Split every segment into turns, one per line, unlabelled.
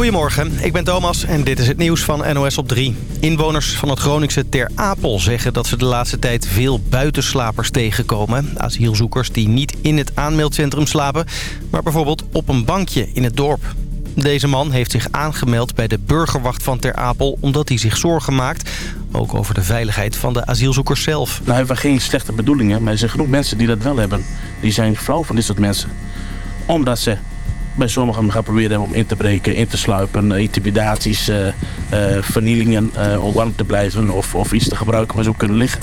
Goedemorgen, ik ben Thomas en dit is het nieuws van NOS op 3. Inwoners van het Groningse Ter Apel zeggen dat ze de laatste tijd veel buitenslapers tegenkomen. Asielzoekers die niet in het aanmeldcentrum slapen, maar bijvoorbeeld op een bankje in het dorp. Deze man heeft zich aangemeld bij de burgerwacht van Ter Apel... omdat hij zich zorgen maakt, ook over de veiligheid van de asielzoekers zelf.
Nou hebben geen slechte bedoelingen, maar er zijn genoeg mensen die dat wel hebben. Die zijn vrouw van dit soort mensen. Omdat ze bij sommigen gaan proberen om in te breken, in te sluipen, intimidaties, uh, uh, vernielingen, uh, om warm te blijven of, of iets te gebruiken waar ze ook kunnen liggen.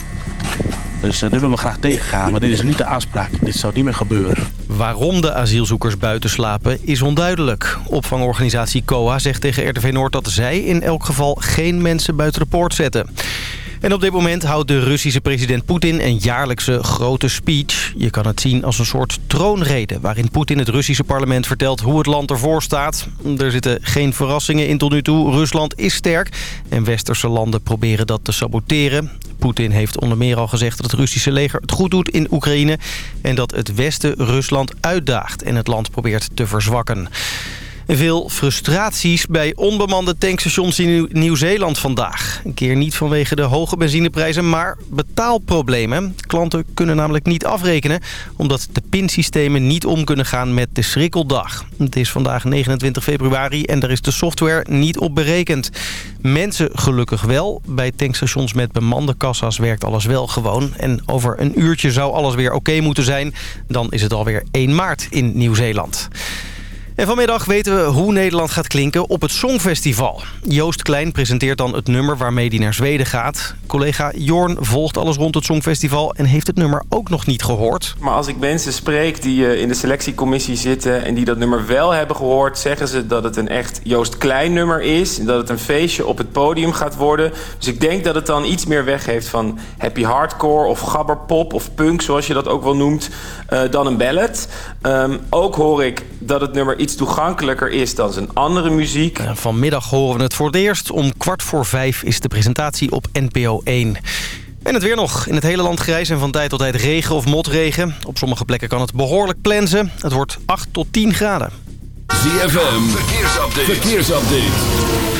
Dus dit willen we graag tegengaan, maar dit is niet de afspraak. Dit zou niet meer gebeuren.
Waarom de asielzoekers buiten slapen is onduidelijk. Opvangorganisatie COA zegt tegen RTV Noord dat zij in elk geval geen mensen buiten de poort zetten. En op dit moment houdt de Russische president Poetin een jaarlijkse grote speech. Je kan het zien als een soort troonrede... waarin Poetin het Russische parlement vertelt hoe het land ervoor staat. Er zitten geen verrassingen in tot nu toe. Rusland is sterk en westerse landen proberen dat te saboteren. Poetin heeft onder meer al gezegd dat het Russische leger het goed doet in Oekraïne... en dat het Westen Rusland uitdaagt en het land probeert te verzwakken. Veel frustraties bij onbemande tankstations in Nieuw-Zeeland vandaag. Een keer niet vanwege de hoge benzineprijzen, maar betaalproblemen. Klanten kunnen namelijk niet afrekenen... omdat de pinsystemen niet om kunnen gaan met de schrikkeldag. Het is vandaag 29 februari en daar is de software niet op berekend. Mensen gelukkig wel. Bij tankstations met bemande kassa's werkt alles wel gewoon. En over een uurtje zou alles weer oké moeten zijn. Dan is het alweer 1 maart in Nieuw-Zeeland. En vanmiddag weten we hoe Nederland gaat klinken op het Songfestival. Joost Klein presenteert dan het nummer waarmee hij naar Zweden gaat. Collega Jorn volgt alles rond het Songfestival en heeft het nummer ook nog niet gehoord.
Maar als ik mensen spreek die eh, in de selectiecommissie zitten... en die dat nummer wel hebben gehoord... zeggen ze dat het een echt Joost Klein nummer is. Dat het een feestje op het podium gaat worden. Dus ik denk dat het dan iets meer weg heeft van happy hardcore... of gabberpop of punk, zoals je dat ook wel noemt, uh, dan een ballad. Um, ook hoor ik dat het nummer iets toegankelijker is dan zijn andere muziek.
Vanmiddag horen we het voor het eerst. Om kwart voor vijf is de presentatie op NPO 1. En het weer nog. In het hele land grijs en van tijd tot tijd regen of motregen. Op sommige plekken kan het behoorlijk plensen. Het wordt 8 tot 10 graden.
ZFM, verkeersupdate. verkeersupdate.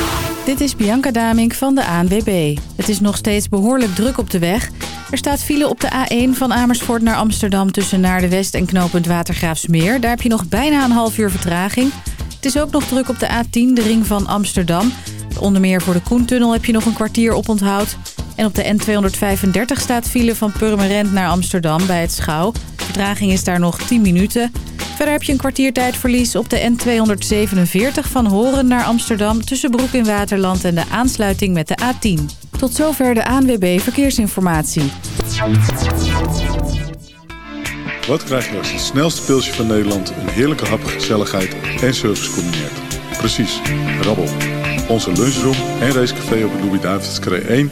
Dit is Bianca Damink van de ANWB. Het is nog steeds behoorlijk druk op de weg. Er staat file op de A1 van Amersfoort naar Amsterdam... tussen naar de West en knooppunt Watergraafsmeer. Daar heb je nog bijna een half uur vertraging. Het is ook nog druk op de A10, de ring van Amsterdam. Onder meer voor de Koentunnel heb je nog een kwartier op onthoud. En op de N235 staat file van Purmerend naar Amsterdam bij het Schouw. Vertraging is daar nog 10 minuten. Verder heb je een kwartiertijdverlies op de N247 van Horen naar Amsterdam... tussen Broek in Waterland en de aansluiting met de A10. Tot zover de ANWB Verkeersinformatie.
Wat krijg je als het snelste pilsje van Nederland... een heerlijke hap, gezelligheid en service combineert? Precies, rabbel. Onze lunchroom en racecafé op de Louis-David's 1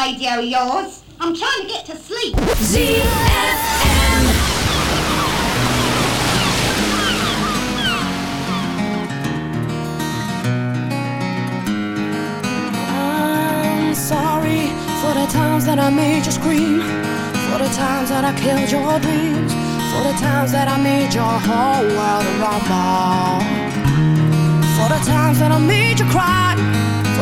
radio, yours. I'm trying to get to sleep. ZFM.
I'm sorry for the times that
I made you scream, for the times that I killed your dreams, for the times
that
I made your whole world a rumble, for the times that I made you
cry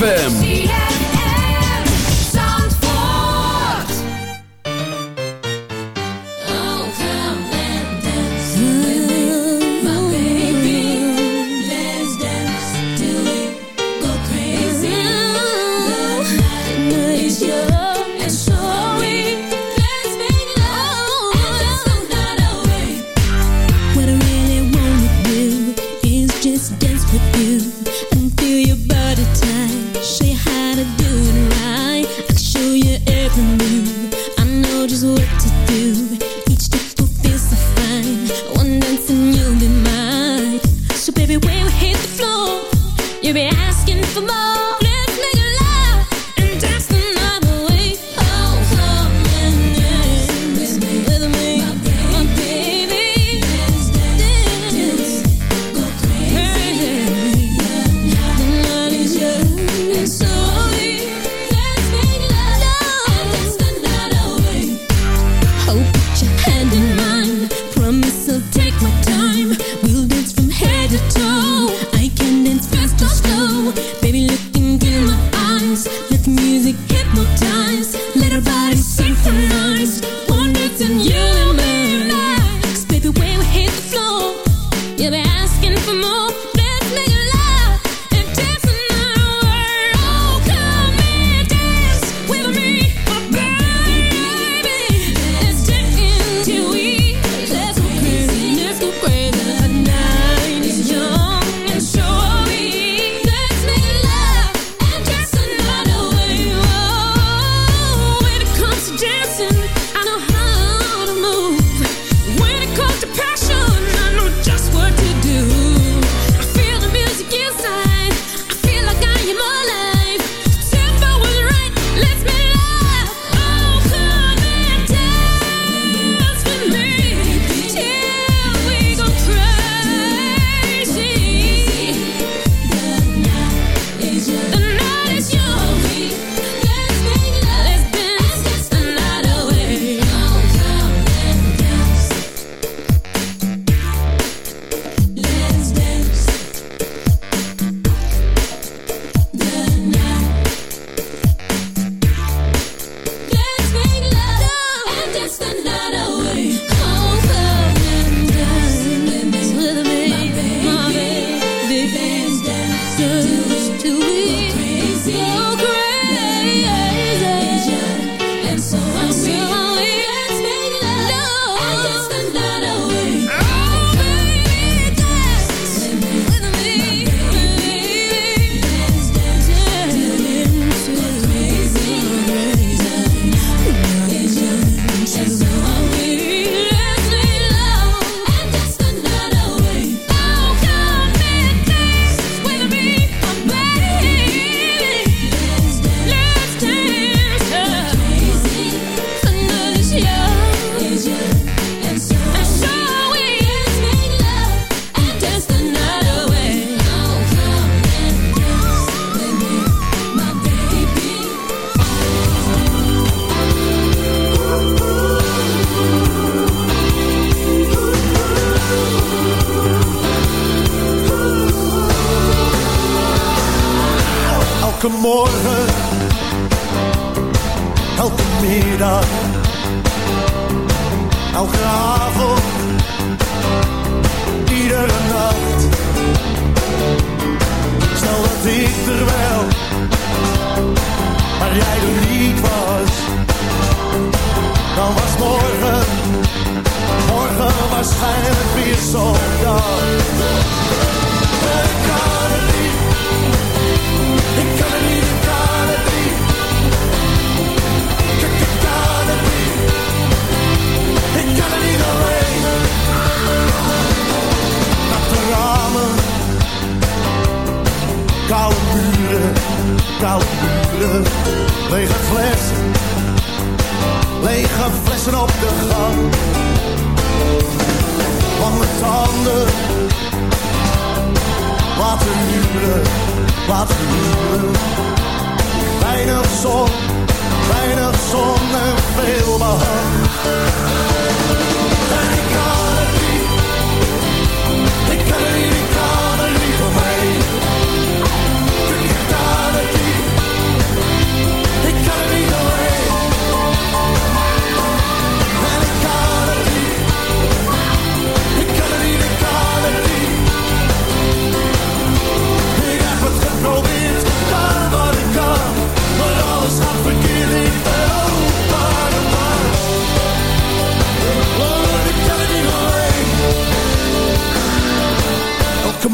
ZFM.
so dark. handen. Wat een huwelijk, wat een huwelijk. Weinig zon, weinig zon en veel behang.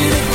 you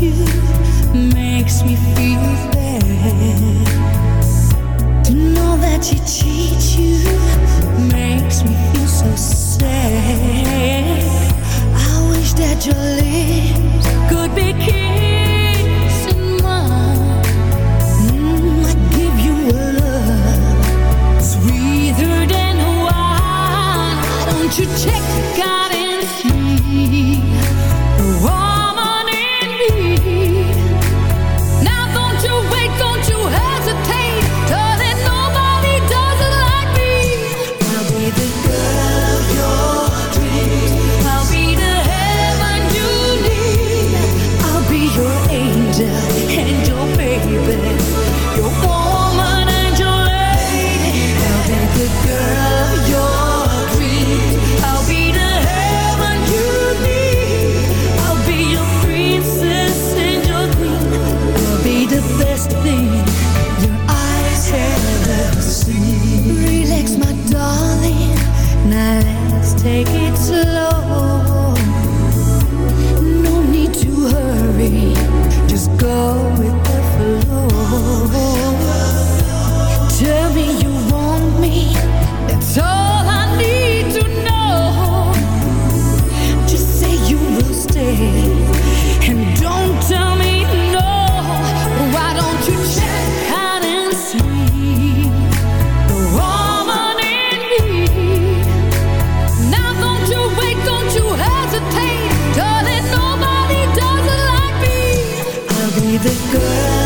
you teach you
makes me feel so sad. I wish that your lips could be kissed in mine. I'd give you a love, sweeter than a wand. Don't you check out the girl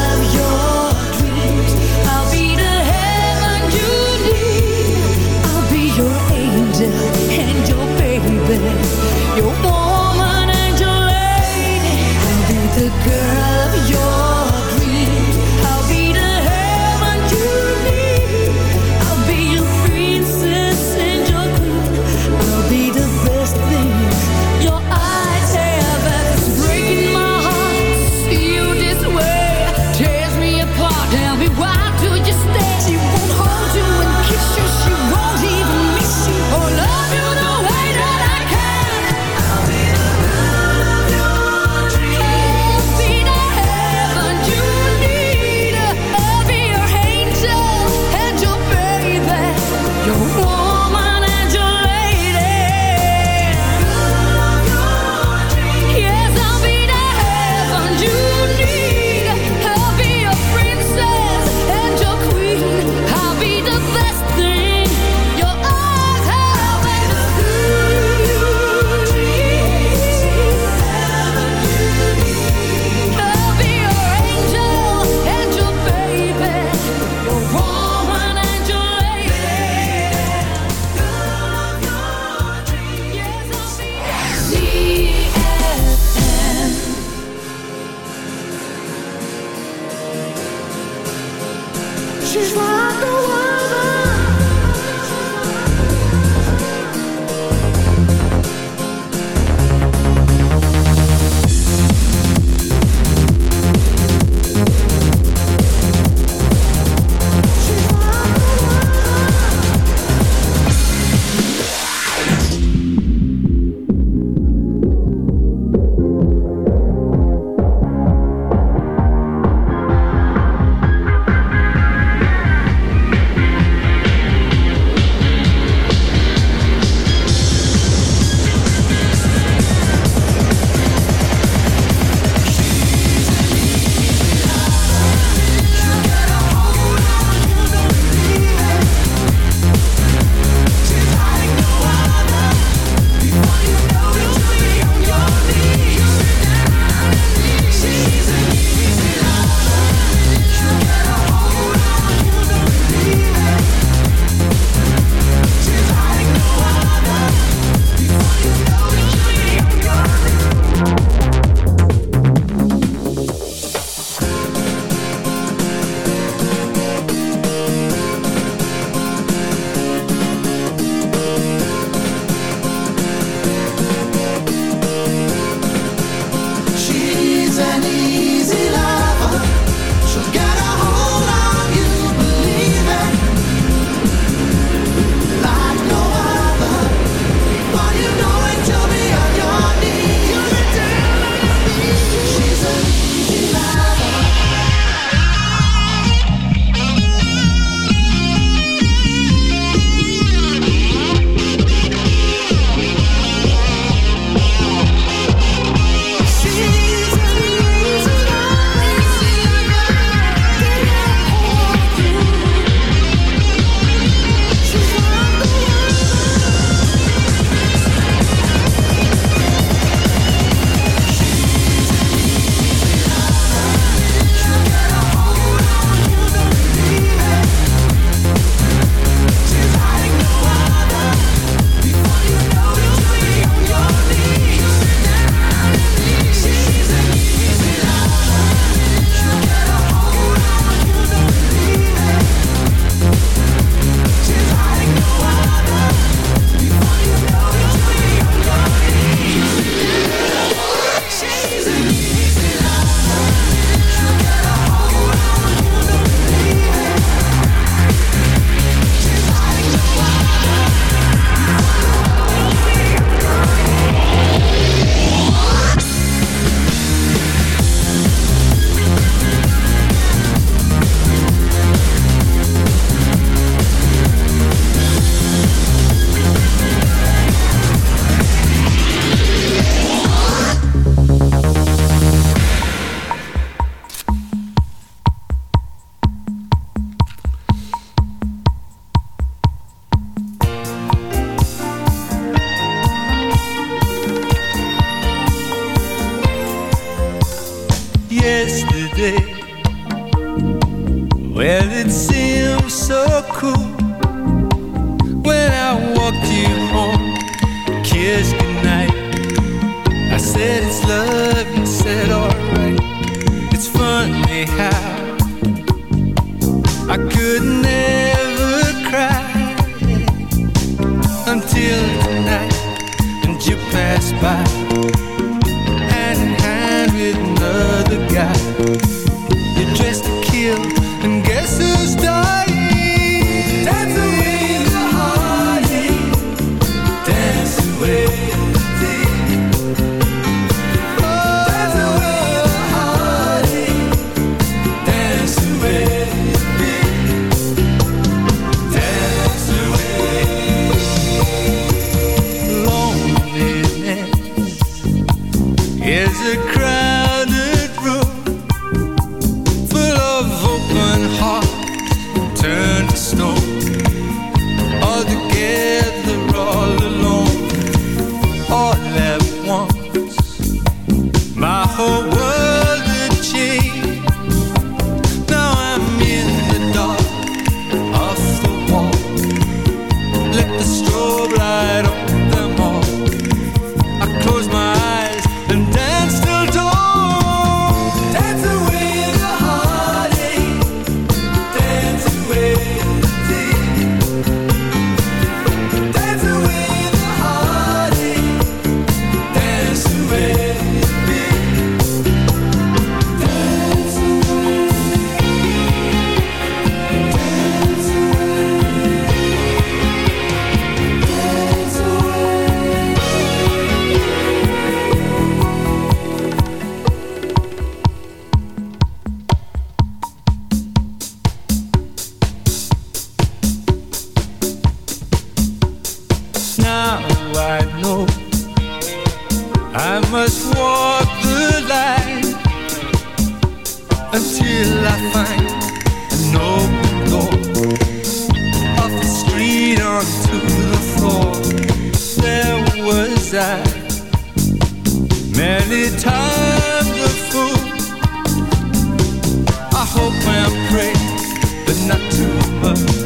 hope and pray, but not too much.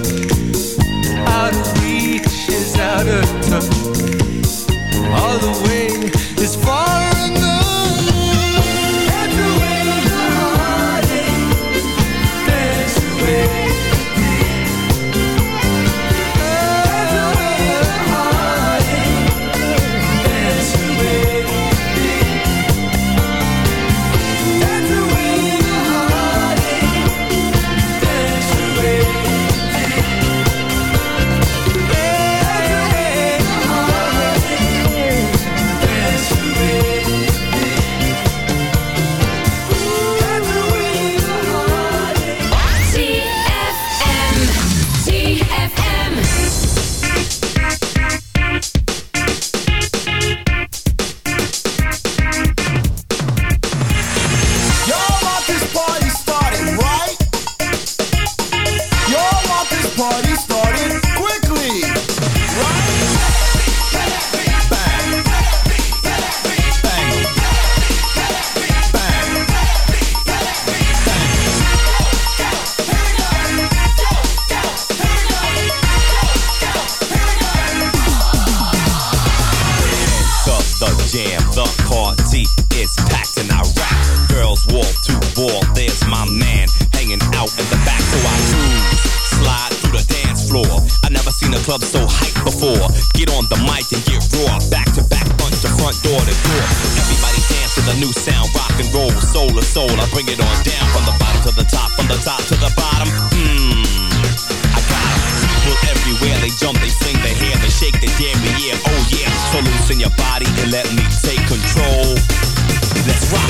let me take control. Let's rock.